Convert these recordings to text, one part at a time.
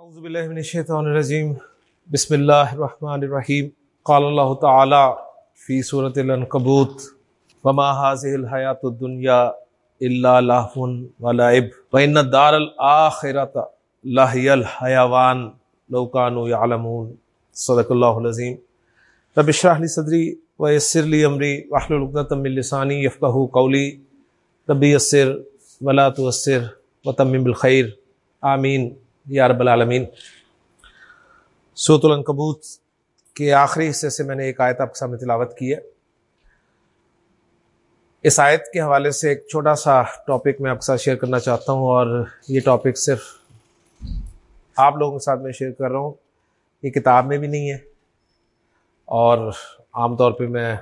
اعوذ باللہ من الشیطان الرجیم۔ بسم اللہ الرحمن الرحیم قال اللہ تعالی فی سورة الانقبوت وما هذه الحیات الدنیا الا لہو ولعب وان الدار الاخرت لہی الحیوان۔ لو کانوا یعلمون۔ صدق اللہ العظیم۔ رب اشرح لی صدری ویسر لی امری۔ واحلل عقدۃ من لسانی یفقهوا قولی۔ رب یسر ولا تؤثر وتمم بالخیر۔ آمین۔ یا رب العالمین۔ سوت العنکبوت کے آخری حصے سے میں نے ایک آیت آپ کے سامنے تلاوت کی ہے۔ اس آیت کے حوالے سے ایک چھوٹا سا ٹاپک میں آپ کے ساتھ شیئر کرنا چاہتا ہوں اور یہ ٹاپک صرف آپ لوگوں کے ساتھ میں شیئر کر رہا ہوں۔ یہ کتاب میں بھی نہیں ہے۔ اور عام طور پہ میں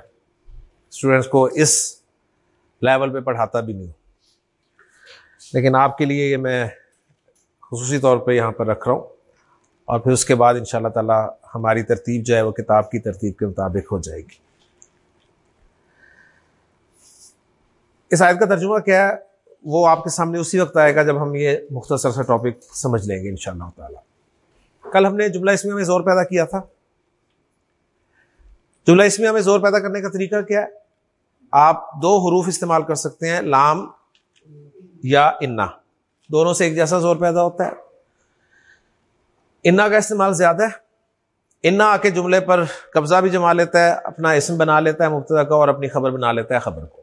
اسٹوڈینٹس کو اس لیول پہ پڑھاتا بھی نہیں ہوں۔ لیکن آپ کے لیے یہ میں خصوصی طور پہ یہاں پر رکھ رہا ہوں۔ اور پھر اس کے بعد ان شاء اللہ تعالیٰ ہماری ترتیب جو ہے وہ کتاب کی ترتیب کے مطابق ہو جائے گی۔ اس آیت کا ترجمہ کیا ہے؟ وہ آپ کے سامنے اسی وقت آئے گا جب ہم یہ مختصر سا ٹاپک سمجھ لیں گے ان شاء اللہ تعالیٰ۔ کل ہم نے جملہ اسمیہ میں زور پیدا کیا تھا۔ جملہ اسمیہ میں زور پیدا کرنے کا طریقہ کیا ہے؟ آپ دو حروف استعمال کر سکتے ہیں، لام یا انا۔ دونوں سے ایک جیسا زور پیدا ہوتا ہے۔ انا کا استعمال زیادہ ہے۔ انا آ کے جملے پر قبضہ بھی جما لیتا ہے، اپنا اسم بنا لیتا ہے مبتدا کا اور اپنی خبر بنا لیتا ہے خبر کو۔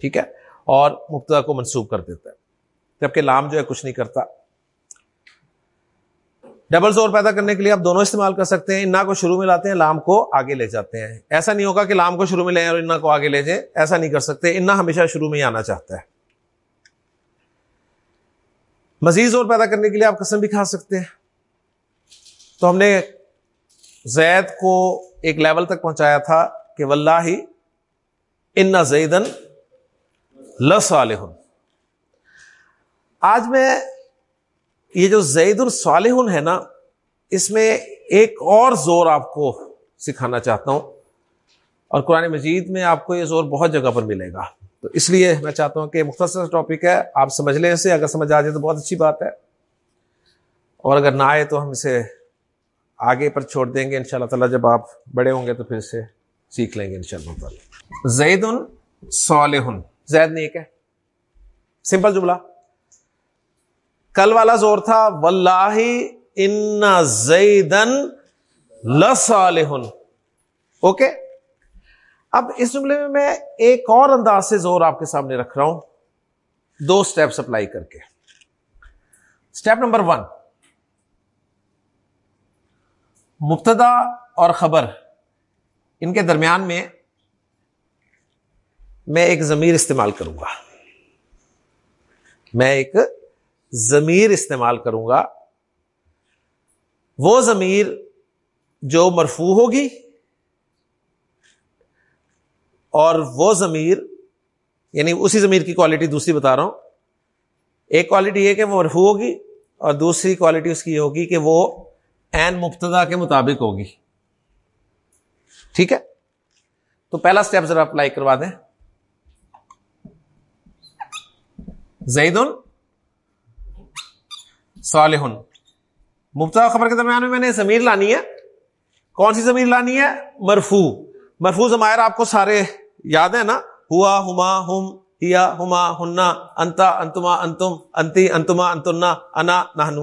ٹھیک ہے؟ اور مبتدا کو منسوخ کر دیتا ہے۔ جبکہ لام جو ہے کچھ نہیں کرتا۔ ڈبل زور پیدا کرنے کے لیے آپ دونوں استعمال کر سکتے ہیں۔ انا کو شروع میں لاتے ہیں، لام کو آگے لے جاتے ہیں۔ ایسا نہیں ہوگا کہ لام کو شروع میں لیں اور انا کو آگے لے جائیں۔ ایسا نہیں کر سکتے۔ انا ہمیشہ شروع میں ہی آنا چاہتا ہے۔ مزید زور پیدا کرنے کے لیے آپ قسم بھی کھا سکتے ہیں۔ تو ہم نے زید کو ایک لیول تک پہنچایا تھا کہ ولہ ہی ان زیدن لس آج میں یہ جو زید الصالح ہے نا، اس میں ایک اور زور آپ کو سکھانا چاہتا ہوں۔ اور قرآن مجید میں آپ کو یہ زور بہت جگہ پر ملے گا۔ تو اس لیے میں چاہتا ہوں کہ مختصر ٹاپک ہے، آپ سمجھ لیں اسے، اگر سمجھ آ جائے تو بہت اچھی بات ہے۔ اور اگر نہ آئے تو ہم اسے آگے پر چھوڑ دیں گے ان شاء اللہ تعالیٰ جب آپ بڑے ہوں گے تو پھر اسے سیکھ لیں گے ان شاء اللہ تعالیٰ۔ زید ان صالح زید نے ایک ہے سمپل جملہ۔ کل والا زور تھا واللہ ان زیدن لصالح اوکے؟ اب اس جملے میں میں ایک اور انداز سے زور آپ کے سامنے رکھ رہا ہوں۔ دو اسٹیپس اپلائی کر کے۔ اسٹیپ نمبر ون مبتدا اور خبر۔ ان کے درمیان میں میں ایک ضمیر استعمال کروں گا۔ میں ایک ضمیر استعمال کروں گا۔ وہ ضمیر جو مرفو ہوگی اور وہ ضمیر یعنی اسی ضمیر کی کوالٹی دوسری بتا رہا ہوں۔ ایک کوالٹی یہ کہ وہ مرفو ہوگی اور دوسری کوالٹی اس کی یہ ہوگی کہ وہ این مبتدا کے مطابق ہوگی۔ ٹھیک ہے؟ تو پہلا اسٹیپ ذرا اپلائی کروا دیں۔ زید صالح مبتدا خبر کے درمیان میں میں نے زمیر لانی ہے۔ کون سی زمیر لانی ہے؟ مرفو مرفو زمائر آپ کو سارے یاد ہے نا؟ ہوا ہما ہم، ہیا ہما ہننا انتا انتما انتم، انتی انتما انتنا، انا نہنو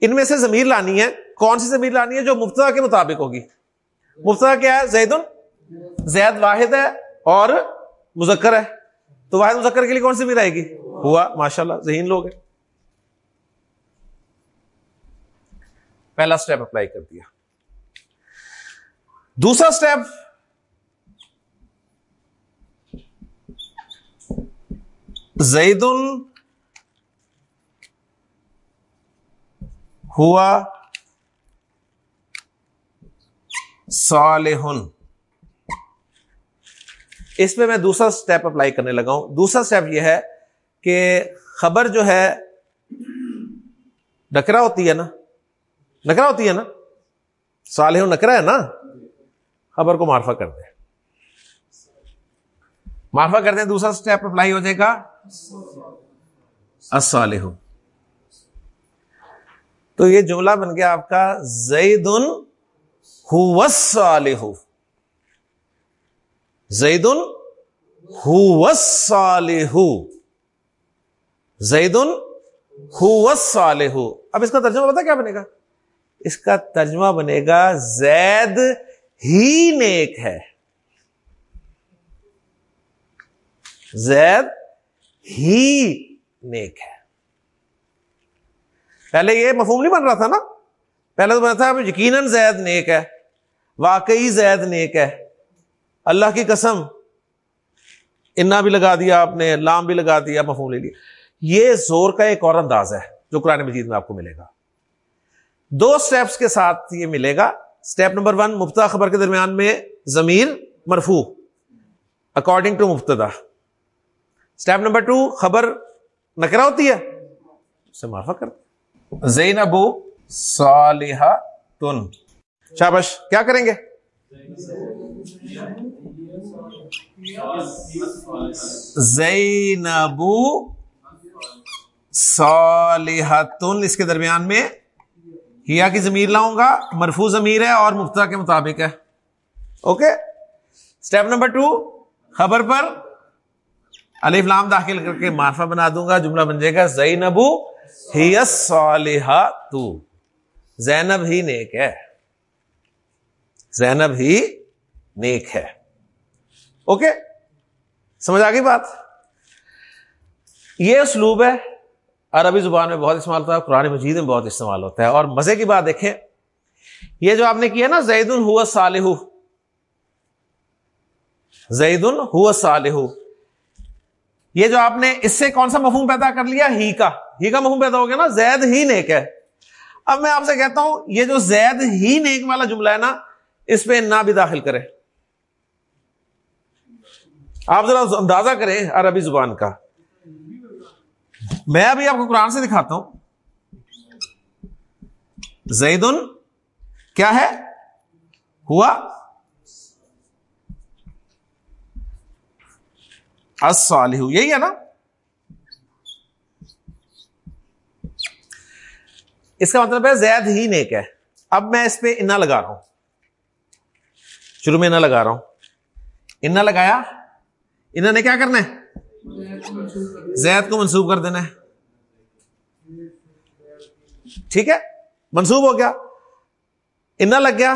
ان میں سے زمیر لانی ہے۔ کون سی زمیر لانی ہے؟ جو مفتا کے مطابق ہوگی۔ مفتا کیا ہے؟ زید زید واحد ہے اور مذکر ہے۔ تو واحد مذکر کے لیے کون سی زمیر آئے گی؟ ہوا۔ ماشاء اللہ ذہین لوگ ہیں۔ پہلا اسٹیپ اپلائی کر دیا۔ دوسرا اسٹیپ زید ہوا صالح اس میں میں دوسرا اسٹیپ اپلائی کرنے لگا ہوں۔ دوسرا اسٹیپ یہ ہے کہ خبر جو ہے نکرا ہوتی ہے نا۔ نکرا ہوتی ہے نا۔ صالح نکرا ہے نا۔ خبر کو معرفہ کر دیں۔ معرفہ کر دیں، دوسرا اسٹیپ اپلائی ہو جائے گا۔ الصالح تو یہ جملہ بن گیا آپ کا زید صالح زید صالح زید صالح اب اس کا ترجمہ پتا کیا بنے گا؟ اس کا ترجمہ بنے گا، زید ہی نیک ہے۔ زید ہی نیک ہے۔ پہلے یہ مفہوم نہیں بن رہا تھا نا؟ پہلے تو بنا تھا یقیناً زید نیک ہے، واقعی زید نیک ہے۔ اللہ کی قسم، انا بھی لگا دیا آپ نے، لام بھی لگا دیا، مفہوم لے لیا۔ یہ زور کا ایک اور انداز ہے جو قرآن مجید میں آپ کو ملے گا۔ دو سٹیپس کے ساتھ یہ ملے گا۔ اسٹیپ نمبر ون مفتا خبر کے درمیان میں ضمیر مرفو اکارڈنگ ٹو مفتدا اسٹیپ نمبر ٹو خبر نکرا ہوتی ہے، اسے معافہ کر زین ابو صالحہ تن شابش کیا کریں گے؟ زین ابو صالحہ تن اس کے درمیان میں ہیا کی ضمیر لاؤں گا مرفو ضمیر ہے اور مفتا کے مطابق ہے۔ اوکے اسٹیپ نمبر ٹو خبر پر علی فلام داخل کر کے معرفہ بنا دوں گا، جملہ بن جائے گا زینبو ہی صالحہ تو زینب ہی نیک ہے۔ زینب ہی نیک ہے۔ اوکے؟ سمجھ آ گئی بات؟ یہ اسلوب ہے۔ عربی زبان میں بہت استعمال ہوتا ہے قرآن مجید میں بہت استعمال ہوتا ہے۔ اور مزے کی بات دیکھیں، یہ جو آپ نے کیا نا زید ہوا صالح زید ہوا صالح یہ جو آپ نے اس سے کون سا مفہوم پیدا کر لیا؟ ہی کا۔ ہی کا مفہوم پیدا ہو گیا نا؟ زید ہی نیک ہے۔ اب میں آپ سے کہتا ہوں، یہ جو زید ہی نیک والا جملہ ہے نا، اس پہ نہ بھی داخل کرے آپ ذرا اندازہ کریں عربی زبان کا۔ میں ابھی آپ کو قرآن سے دکھاتا ہوں۔ زید کیا ہے؟ ہوا یہی ہے نا؟ اس کا مطلب ہے زید ہی نیک ہے۔ اب میں اس پہ انا لگا رہا ہوں۔ شروع میں انا لگا رہا ہوں۔ انا لگایا۔ انہوں نے کیا کرنا ہے؟ زید کو منسوب کر دینا ہے۔ ٹھیک ہے؟ منسوب ہو گیا۔ انا لگ گیا۔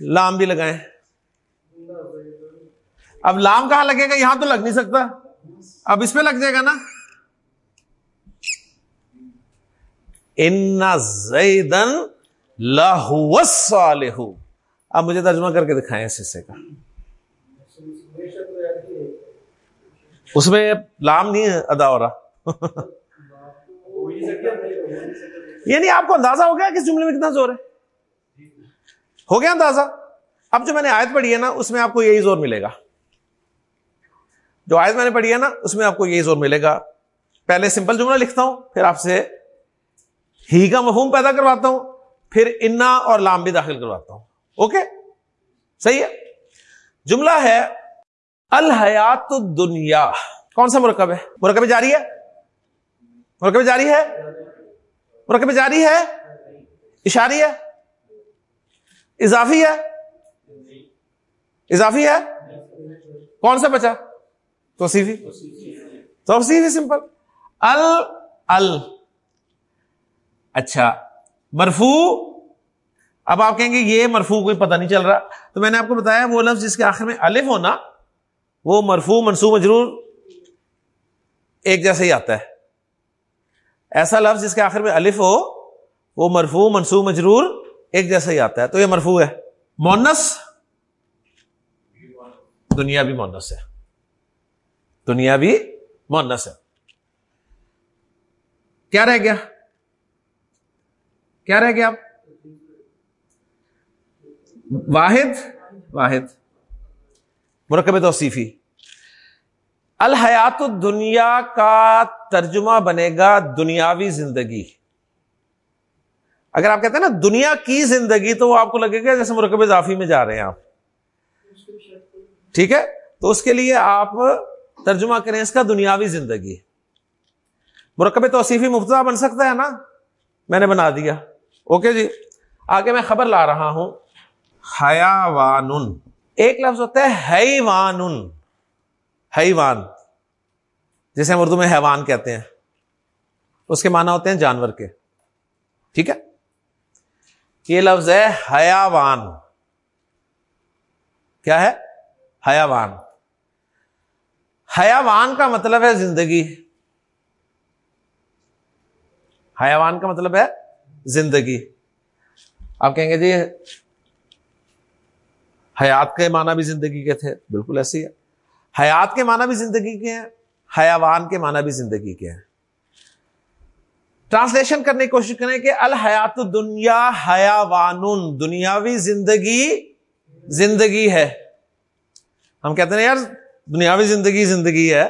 لام بھی لگائے اب لام کہاں لگے گا؟ یہاں تو لگ نہیں سکتا۔ اب اس پہ لگ جائے گا نا۔ ان زیدن لاہو اب مجھے ترجمہ کر کے دکھائیں اس حصے کا۔ اس میں لام نہیں ادا ہو رہا۔ یعنی آپ کو اندازہ ہو گیا کس جملے میں کتنا زور ہے؟ ہو گیا اندازہ۔ اب جو میں نے آیت پڑھی ہے نا، اس میں آپ کو یہی زور ملے گا۔ جو آیت میں نے پڑھی ہے نا، اس میں آپ کو یہی زور ملے گا۔ پہلے سمپل جملہ لکھتا ہوں، پھر آپ سے ہی کا مفہوم پیدا کرواتا ہوں، پھر انا اور لام بھی داخل کرواتا ہوں۔ اوکے؟ صحیح ہے؟ جملہ ہے، الحیات دنیا کون سا مرکب ہے؟ مرکب جاری ہے؟ مرکب جاری ہے؟ مرکب جاری ہے؟ اشاری ہے؟ اضافی ہے؟ اضافی ہے؟ کون سا بچا؟ توصیفی توصیفی سمپل ال ال اچھا مرفو اب آپ کہیں گے یہ مرفو کوئی پتہ نہیں چل رہا۔ تو میں نے آپ کو بتایا وہ لفظ جس کے آخر میں الف ہونا، وہ مرفو منصوب، مجرور ایک جیسا ہی آتا ہے۔ ایسا لفظ جس کے آخر میں الف ہو، وہ مرفو منصوب، مجرور ایک جیسا ہی آتا ہے۔ تو یہ مرفو ہے۔ مونس، دنیا بھی مونس ہے۔ دنیا بھی مونس ہے۔ کیا رہ گیا؟ کیا رہ گیا واحد؟ واحد۔ مرکب توصیفی۔ الحیات دنیا کا ترجمہ بنے گا دنیاوی زندگی۔ اگر آپ کہتے ہیں نا دنیا کی زندگی تو وہ آپ کو لگے گا جیسے مرکب اضافی میں جا رہے ہیں آپ۔ ٹھیک ہے؟ تو اس کے لیے آپ ترجمہ کریں اس کا دنیاوی زندگی مرکب توصیفی مفتہ بن سکتا ہے نا؟ میں نے بنا دیا۔ اوکے جی؟ آگے میں خبر لا رہا ہوں۔ حیاوان ایک لفظ ہوتا ہے حیوان حیوان جسے ہم اردو میں حیوان کہتے ہیں۔ اس کے معنی ہوتے ہیں جانور کے۔ ٹھیک ہے؟ یہ لفظ ہے حیاوان کیا ہے؟ حیاوان حیاوان کا مطلب ہے زندگی۔ حیاوان کا مطلب ہے زندگی۔ آپ کہیں گے جی حیات کے معنی بھی زندگی کے تھے۔ بالکل ایسی ہے۔ حیات کے معنی بھی زندگی کے ہیں حیاوان کے معنی بھی زندگی کے ہیں۔ ٹرانسلیشن کرنے کی کوشش کریں کہ الحیات دنیا حیاوان دنیاوی زندگی زندگی ہے۔ ہم کہتے ہیں یار دنیاوی زندگی زندگی ہے۔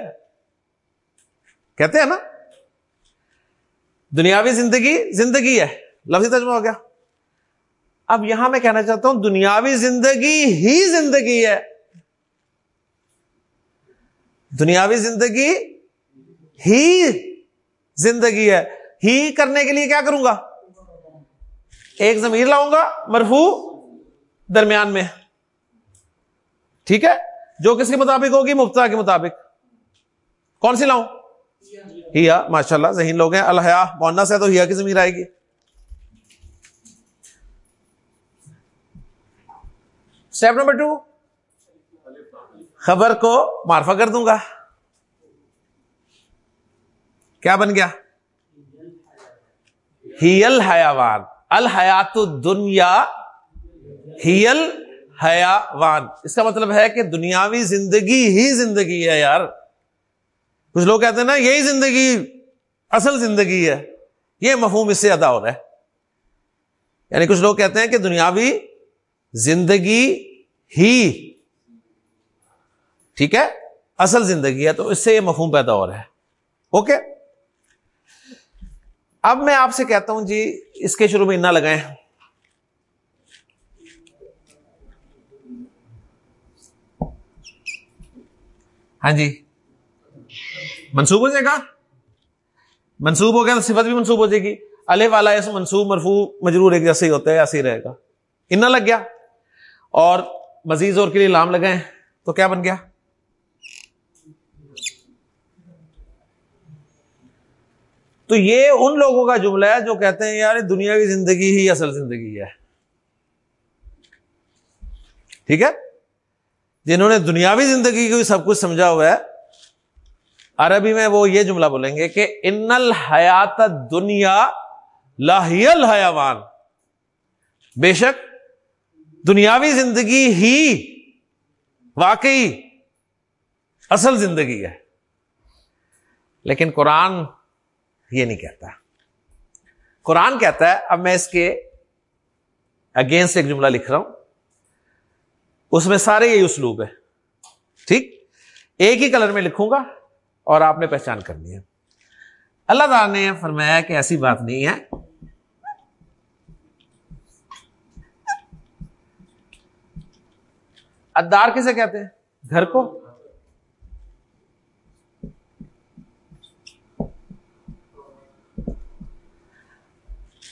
کہتے ہیں نا؟ دنیاوی زندگی زندگی ہے۔ لفظی ترجمہ ہو گیا۔ اب یہاں میں کہنا چاہتا ہوں، دنیاوی زندگی ہی زندگی ہے۔ دنیاوی زندگی ہی زندگی ہے۔ ہی کرنے کے لیے کیا کروں گا؟ ایک زمیر لاؤں گا مرفو درمیان میں۔ ٹھیک ہے؟ جو کس کے مطابق ہوگی؟ مفتا کے مطابق۔ کون سی لاؤں؟ ہیا ماشاء اللہ ذہین لوگ ہیں۔ الحیا مونا سے تو ہیا کی زمین آئے گی۔ Step number two. خبر کو معرفہ کر دوں گا۔ کیا بن گیا؟ ہیل حیاوان الحیات دنیا ہیل حیاوان۔ اس کا مطلب ہے کہ دنیاوی زندگی ہی زندگی ہے یار۔ کچھ لوگ کہتے ہیں نا، یہی زندگی اصل زندگی ہے۔ یہ مفہوم اس سے ادا ہو رہا ہے۔ یعنی کچھ لوگ کہتے ہیں کہ دنیاوی زندگی ہی ٹھیک ہے، اصل زندگی ہے۔ تو اس سے یہ مفہوم پیدا ہو رہا ہے۔ اوکے؟ اب میں آپ سے کہتا ہوں جی اس کے شروع میں اتنا لگائیں۔ ہاں جی۔ منسوب ہو جائے گا۔ منسوب ہو گیا تو صفت بھی منسوب ہو جائے گی۔ الے والا ایسا منسوب مرفو مجرور ایک جیسے ہی ہوتا ہے ایسے ہی رہے گا۔ اتنا لگ گیا۔ اور مزید اور کے لیے لام لگائیں۔ تو کیا بن گیا؟ تو یہ ان لوگوں کا جملہ ہے جو کہتے ہیں، یار دنیا کی زندگی ہی اصل زندگی ہے۔ ٹھیک ہے؟ جنہوں نے دنیاوی زندگی کو سب کچھ سمجھا ہوا ہے، عربی میں وہ یہ جملہ بولیں گے کہ ان الحیات دنیا لاہیل حیاوان بے شک دنیاوی زندگی ہی واقعی اصل زندگی ہے۔ لیکن قرآن یہ نہیں کہتا۔ قرآن کہتا ہے، اب میں اس کے اگینسٹ ایک جملہ لکھ رہا ہوں۔ اس میں سارے یہی اسلوب ہے ٹھیک؟ ایک ہی کلر میں لکھوں گا اور آپ نے پہچان کرنی ہے اللہ تعالیٰ نے فرمایا کہ ایسی بات نہیں ہے۔ ادار کسے کہتے ہیں؟ گھر کو؟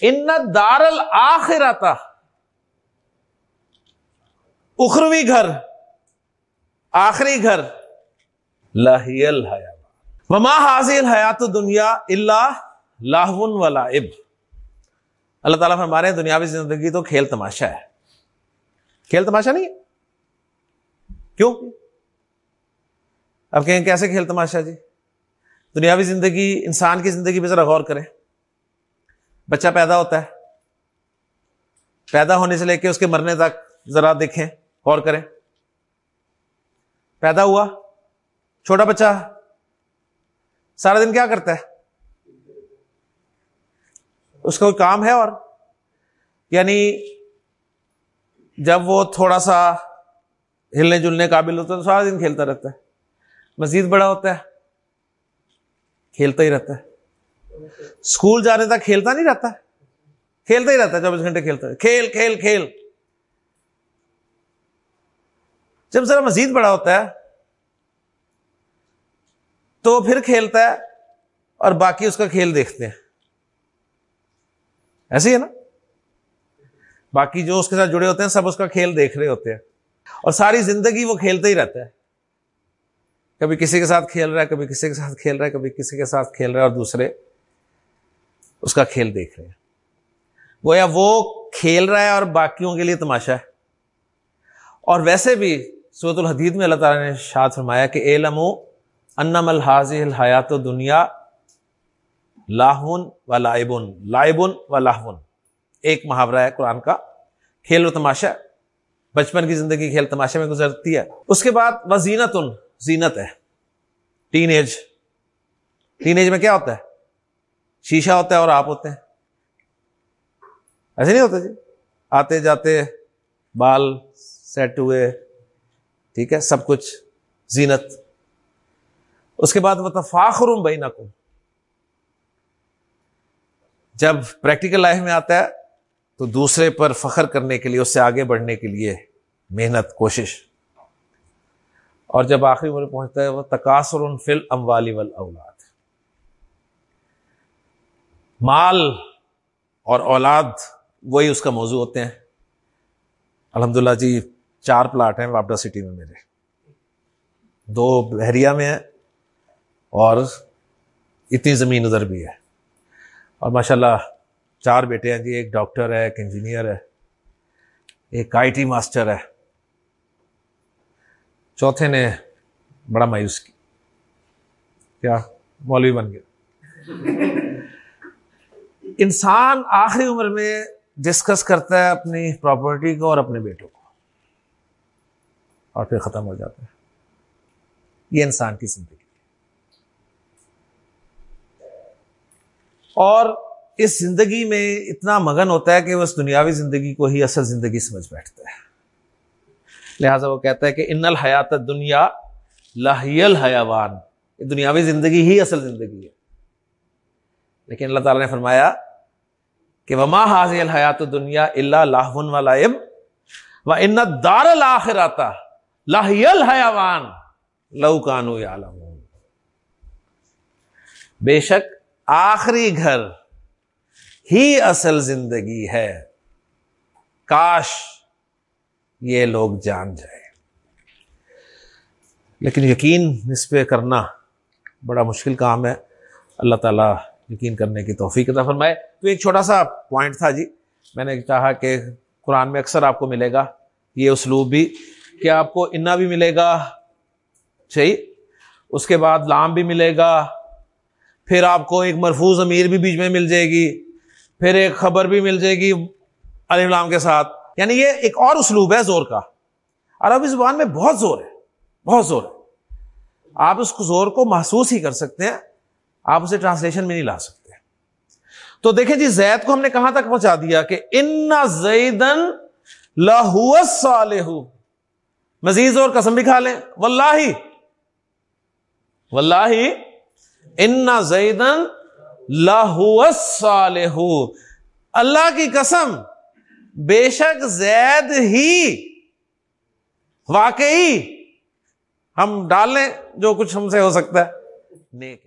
ان دار الآخر آتا اخروی گھر، آخری گھر لاہیل حیا وما حاضل حیات دنیا اللہ لاہون ولا اب اللہ تعالیٰ ہمارے دنیاوی زندگی تو کھیل تماشا ہے۔ کھیل تماشا نہیں کیوں؟ اب کہیں کیسے کھیل تماشا جی؟ دنیاوی زندگی انسان کی زندگی پہ ذرا غور کریں۔ بچہ پیدا ہوتا ہے۔ پیدا ہونے سے لے کے اس کے مرنے تک ذرا دیکھیں۔ غور کریں۔ پیدا ہوا، چھوٹا بچہ سارا دن کیا کرتا ہے؟ اس کا کوئی کام ہے اور؟ یعنی جب وہ تھوڑا سا ہلنے جلنے قابل ہوتا ہے تو سارا دن کھیلتا رہتا ہے۔ مزید بڑا ہوتا ہے، کھیلتا ہی رہتا ہے۔ اسکول جانے تک کھیلتا نہیں رہتا، کھیلتا ہی رہتا ہے، چوبیس گھنٹے کھیلتا ہے۔ کھیل کھیل کھیل۔ جب ذرا مزید بڑا ہوتا ہے تو پھر کھیلتا ہے اور باقی اس کا کھیل دیکھتے ہیں۔ ایسے ہی ہے نا؟ باقی جو اس کے ساتھ جڑے ہوتے ہیں، سب اس کا کھیل دیکھ رہے ہوتے ہیں۔ اور ساری زندگی وہ کھیلتا ہی رہتا ہے۔ کبھی کسی کے ساتھ کھیل رہا ہے، کبھی کسی کے ساتھ کھیل رہا ہے، کبھی کسی کے ساتھ کھیل رہا ہے اور دوسرے اس کا کھیل دیکھ رہے ہیں۔ وہ یا وہ کھیل رہا ہے اور باقیوں کے لیے تماشا ہے۔ اور ویسے بھی سورت الحدید میں اللہ تعالیٰ نے شاد فرمایا کہ اے لمو انم الحاظ الحیات دنیا لاہون و لائبن لائبن و لاہون۔ ایک محاورہ ہے قرآن کا، کھیل و تماشا۔ بچپن کی زندگی کھیل تماشا میں گزرتی ہے۔ اس کے بعد وہ زینت ان زینت ہے۔ ٹین ایج ٹین ایج میں کیا ہوتا ہے؟ شیشہ ہوتا ہے اور آپ ہوتے ہیں۔ ایسے نہیں ہوتا جی؟ آتے جاتے، بال سیٹ ہوئے۔ ٹھیک ہے؟ سب کچھ زینت۔ اس کے بعد وہ تفاخر بھائی جب پریکٹیکل لائف میں آتا ہے، تو دوسرے پر فخر کرنے کے لیے، اس سے آگے بڑھنے کے لیے محنت، کوشش۔ اور جب آخری عمر پہنچتا ہے وہ تقاصر فل اموالی ول اولاد مال اور اولاد، وہی اس کا موضوع ہوتے ہیں۔ الحمد للہ جی چار پلاٹ ہیں واپڈا سٹی میں میرے۔ دو بحریہ میں ہیں اور اتنی زمین ادھر بھی ہے۔ اور ماشاء اللہ چار بیٹے ہیں جی ایک ڈاکٹر ہے، ایک انجینئر ہے، ایک آئی ٹی ماسٹر ہے۔ چوتھے نے بڑا مایوس کی کیا؟ مولوی بن گیا۔ انسان آخری عمر میں ڈسکس کرتا ہے اپنی پراپرٹی کو اور اپنے بیٹوں کو۔ اور پھر ختم ہو جاتا ہے یہ انسان کی زندگی اور اس زندگی میں اتنا مگن ہوتا ہے کہ وہ اس دنیاوی زندگی کو ہی اصل زندگی سمجھ بیٹھتا ہے۔ لہذا وہ کہتا ہے کہ ان الحیات دنیا لاہیل حیاوان یہ دنیاوی زندگی ہی اصل زندگی ہے۔ لیکن اللہ تعالیٰ نے فرمایا کہ وما حاضی الحیات دنیا اللہ لاہن و لائب و ان دار الآخراتا لاہیل حیاوان لو کانو بے شک آخری گھر ہی اصل زندگی ہے۔ کاش یہ لوگ جان جائے لیکن یقین اس پہ کرنا بڑا مشکل کام ہے۔ اللہ تعالیٰ یقین کرنے کی توفیق عطا فرمائے۔ تو ایک چھوٹا سا پوائنٹ تھا جی۔ میں نے چاہا کہ قرآن میں اکثر آپ کو ملے گا۔ یہ اسلوب بھی کہ آپ کو انا بھی ملے گا، صحیح؟ اس کے بعد لام بھی ملے گا، پھر آپ کو ایک مرفوظ امیر بھی بیچ میں مل جائے گی، پھر ایک خبر بھی مل جائے گی علی لام کے ساتھ۔ یعنی یہ ایک اور اسلوب ہے زور کا۔ عربی زبان میں بہت زور ہے، بہت زور ہے۔ آپ اس زور کو محسوس ہی کر سکتے ہیں، آپ اسے ٹرانسلیشن میں نہیں لا سکتے۔ تو دیکھیں جی زید کو ہم نے کہاں تک پہنچا دیا کہ ان زیدن لاہو صالح مزید اور قسم بھی کھا لیں۔ واللہ واللہ ان زیدن لاہو صالح اللہ کی قسم، بے شک زید ہی واقعی ہم ڈال لیں جو کچھ ہم سے ہو سکتا ہے۔ نیک